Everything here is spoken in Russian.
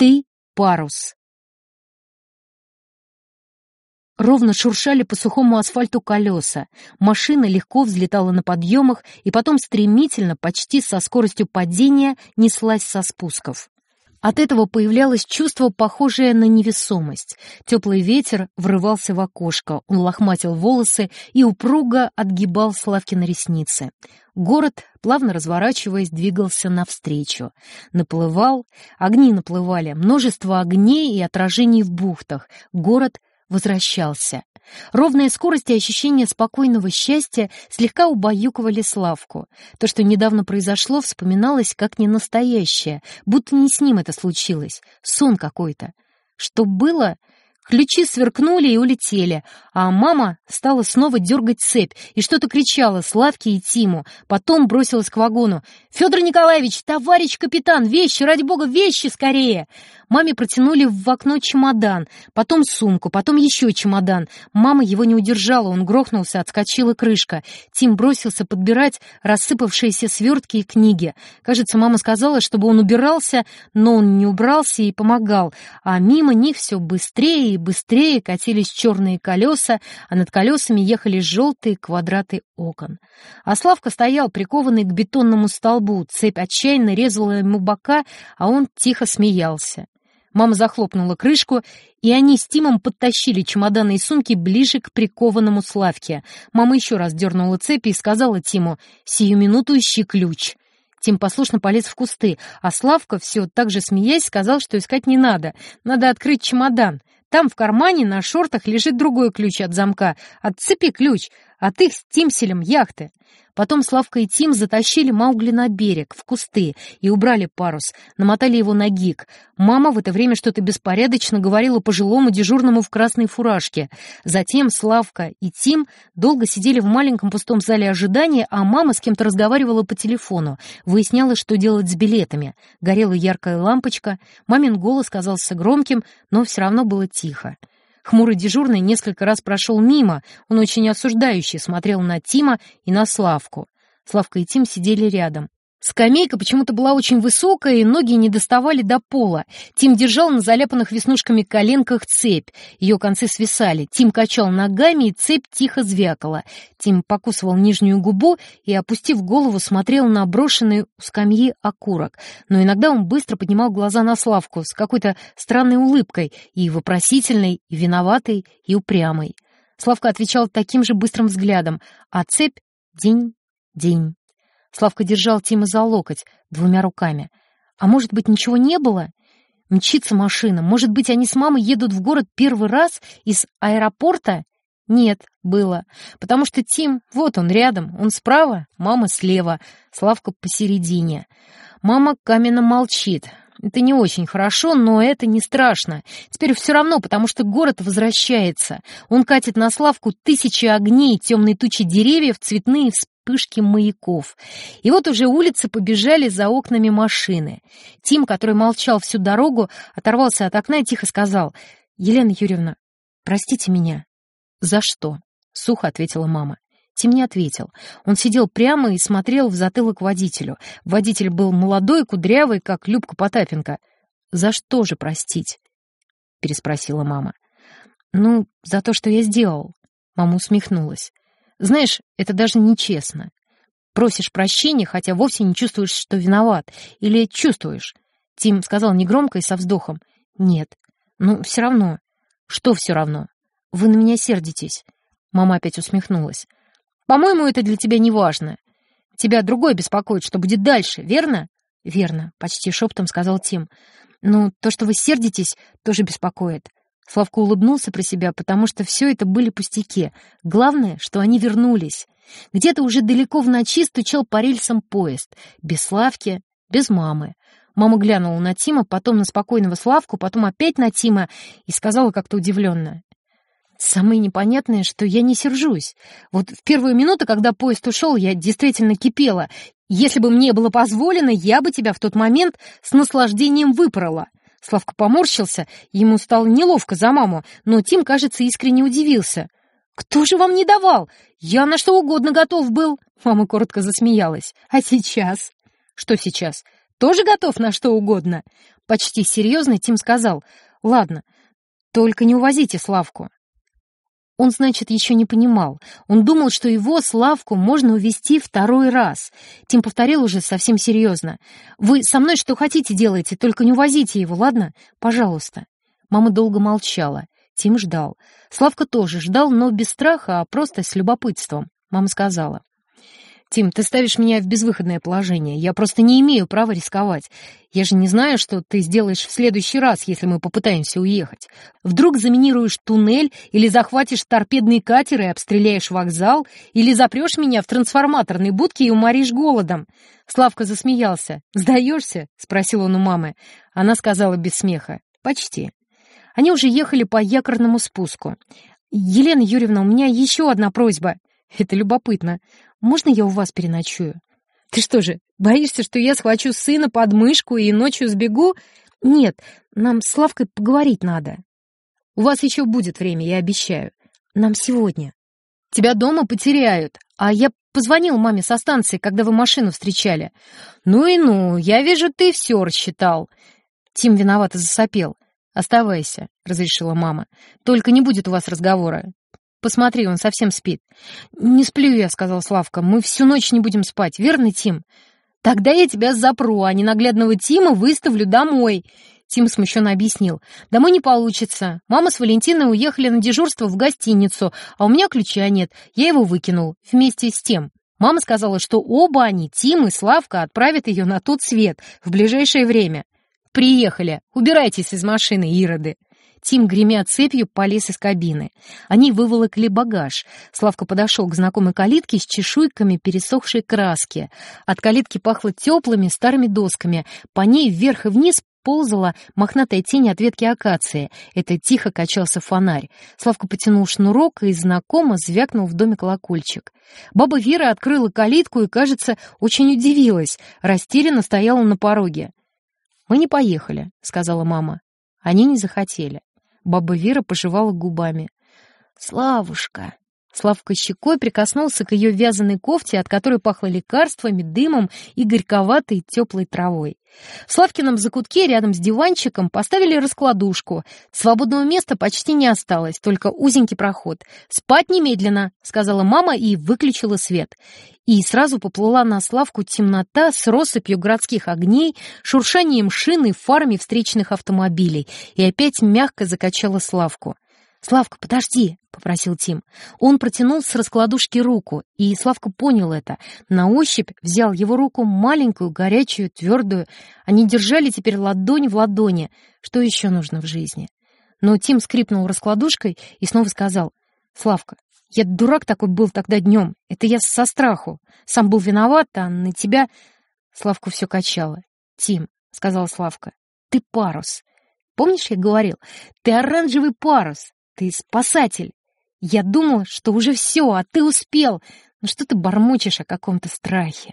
Ты — парус. Ровно шуршали по сухому асфальту колеса. Машина легко взлетала на подъемах и потом стремительно, почти со скоростью падения, неслась со спусков. От этого появлялось чувство, похожее на невесомость. Теплый ветер врывался в окошко, он лохматил волосы и упруго отгибал Славки на ресницы. Город, плавно разворачиваясь, двигался навстречу. Наплывал, огни наплывали, множество огней и отражений в бухтах. Город возвращался. Ровная скорость и ощущение спокойного счастья слегка убаюкивали Славку. То, что недавно произошло, вспоминалось как ненастоящее, будто не с ним это случилось, сон какой-то. Что было, Ключи сверкнули и улетели, а мама стала снова дергать цепь и что-то кричала Славке и Тиму. Потом бросилась к вагону. «Федор Николаевич, товарищ капитан, вещи, ради бога, вещи скорее!» Маме протянули в окно чемодан, потом сумку, потом еще чемодан. Мама его не удержала, он грохнулся, отскочила крышка. Тим бросился подбирать рассыпавшиеся свертки и книги. Кажется, мама сказала, чтобы он убирался, но он не убрался и помогал, а мимо них все быстрее и быстрее катились черные колеса, а над колесами ехали желтые квадраты окон. А Славка стоял, прикованный к бетонному столбу, цепь отчаянно резала ему бока, а он тихо смеялся. Мама захлопнула крышку, и они с Тимом подтащили чемоданы и сумки ближе к прикованному Славке. Мама еще раз дернула цепи и сказала Тиму «Сию минуту ищи ключ». Тим послушно полез в кусты, а Славка, все так же смеясь, сказал, что искать не надо. Надо открыть чемодан. Там в кармане на шортах лежит другой ключ от замка. Отцепи ключ, от их с Тимселем яхты. Потом Славка и Тим затащили Маугли на берег, в кусты, и убрали парус, намотали его на гик. Мама в это время что-то беспорядочно говорила пожилому дежурному в красной фуражке. Затем Славка и Тим долго сидели в маленьком пустом зале ожидания, а мама с кем-то разговаривала по телефону, выясняла, что делать с билетами. Горела яркая лампочка, мамин голос казался громким, но все равно было тихо. Хмурый дежурный несколько раз прошел мимо, он очень осуждающий смотрел на Тима и на Славку. Славка и Тим сидели рядом. Скамейка почему-то была очень высокая, и ноги не доставали до пола. Тим держал на заляпанных веснушками коленках цепь. Ее концы свисали. Тим качал ногами, и цепь тихо звякала. Тим покусывал нижнюю губу и, опустив голову, смотрел на брошенный у скамьи окурок. Но иногда он быстро поднимал глаза на Славку с какой-то странной улыбкой, и вопросительной, и виноватой, и упрямой. Славка отвечал таким же быстрым взглядом, а цепь — день, день. Славка держал Тима за локоть двумя руками. А может быть, ничего не было? Мчится машина. Может быть, они с мамой едут в город первый раз из аэропорта? Нет, было. Потому что Тим, вот он рядом, он справа, мама слева, Славка посередине. Мама каменно молчит. Это не очень хорошо, но это не страшно. Теперь все равно, потому что город возвращается. Он катит на Славку тысячи огней, темные тучи деревьев, цветные вспышки маяков. И вот уже улицы побежали за окнами машины. Тим, который молчал всю дорогу, оторвался от окна и тихо сказал, «Елена Юрьевна, простите меня». «За что?» — сухо ответила мама. Тим не ответил. Он сидел прямо и смотрел в затылок водителю. Водитель был молодой, кудрявый, как Любка Потапенко. «За что же простить?» — переспросила мама. «Ну, за то, что я сделал». Мама усмехнулась. Знаешь, это даже нечестно. Просишь прощения, хотя вовсе не чувствуешь, что виноват. Или чувствуешь. Тим сказал негромко и со вздохом. Нет. Ну, все равно. Что все равно? Вы на меня сердитесь. Мама опять усмехнулась. По-моему, это для тебя не важно. Тебя другой беспокоит, что будет дальше, верно? Верно, почти шептом сказал Тим. Ну, то, что вы сердитесь, тоже беспокоит. Славка улыбнулся про себя, потому что все это были пустяки. Главное, что они вернулись. Где-то уже далеко в ночи стучал по рельсам поезд. Без Славки, без мамы. Мама глянула на Тима, потом на спокойного Славку, потом опять на Тима и сказала как-то удивленно. Самое непонятное, что я не сержусь. Вот в первую минуту, когда поезд ушел, я действительно кипела. Если бы мне было позволено, я бы тебя в тот момент с наслаждением выпорола. Славка поморщился, ему стало неловко за маму, но Тим, кажется, искренне удивился. «Кто же вам не давал? Я на что угодно готов был!» Мама коротко засмеялась. «А сейчас?» «Что сейчас? Тоже готов на что угодно?» Почти серьезно Тим сказал, «Ладно, только не увозите Славку». Он, значит, еще не понимал. Он думал, что его, Славку, можно увезти второй раз. Тим повторил уже совсем серьезно. «Вы со мной что хотите делайте, только не увозите его, ладно? Пожалуйста». Мама долго молчала. Тим ждал. Славка тоже ждал, но без страха, а просто с любопытством. Мама сказала. «Тим, ты ставишь меня в безвыходное положение. Я просто не имею права рисковать. Я же не знаю, что ты сделаешь в следующий раз, если мы попытаемся уехать. Вдруг заминируешь туннель, или захватишь торпедный катер и обстреляешь вокзал, или запрешь меня в трансформаторной будке и уморишь голодом». Славка засмеялся. «Сдаешься?» — спросил он у мамы. Она сказала без смеха. «Почти». Они уже ехали по якорному спуску. «Елена Юрьевна, у меня еще одна просьба». «Это любопытно. Можно я у вас переночую?» «Ты что же, боишься, что я схвачу сына под мышку и ночью сбегу?» «Нет, нам с Славкой поговорить надо. У вас еще будет время, я обещаю. Нам сегодня. Тебя дома потеряют, а я позвонил маме со станции, когда вы машину встречали. Ну и ну, я вижу, ты все рассчитал». Тим виновато засопел. «Оставайся», — разрешила мама. «Только не будет у вас разговора. Посмотри, он совсем спит. «Не сплю я», — сказал Славка. «Мы всю ночь не будем спать, верно, Тим?» «Тогда я тебя запру, а ненаглядного Тима выставлю домой», Тим смущенно объяснил. «Домой не получится. Мама с Валентиной уехали на дежурство в гостиницу, а у меня ключа нет. Я его выкинул. Вместе с тем. Мама сказала, что оба они, Тим и Славка, отправят ее на тот свет в ближайшее время. Приехали. Убирайтесь из машины, ироды». Тим, гремя цепью, полез из кабины. Они выволокли багаж. Славка подошел к знакомой калитке с чешуйками пересохшей краски. От калитки пахло теплыми старыми досками. По ней вверх и вниз ползала мохнатая тень от ветки акации. Это тихо качался фонарь. Славка потянул шнурок и знакомо звякнул в доме колокольчик. Баба Вера открыла калитку и, кажется, очень удивилась. Растерянно стояла на пороге. «Мы не поехали», — сказала мама. Они не захотели. Баба Вера пожевала губами. «Славушка!» Славка щекой прикоснулся к ее вязаной кофте, от которой пахло лекарствами, дымом и горьковатой теплой травой. В Славкином закутке рядом с диванчиком поставили раскладушку. Свободного места почти не осталось, только узенький проход. «Спать немедленно!» — сказала мама и выключила свет. И сразу поплыла на Славку темнота с россыпью городских огней, шуршанием шин и фарами встречных автомобилей, и опять мягко закачала Славку. «Славка, подожди!» — попросил Тим. Он протянул с раскладушки руку, и Славка понял это. На ощупь взял его руку маленькую, горячую, твердую. Они держали теперь ладонь в ладони. Что еще нужно в жизни? Но Тим скрипнул раскладушкой и снова сказал. «Славка, я дурак такой был тогда днем. Это я со страху. Сам был виноват, а на тебя...» Славку все качало. «Тим», — сказал Славка, — «ты парус. Помнишь, я говорил? Ты оранжевый парус. Ты спасатель. Я думал, что уже все, а ты успел. Ну что ты бормочешь о каком-то страхе?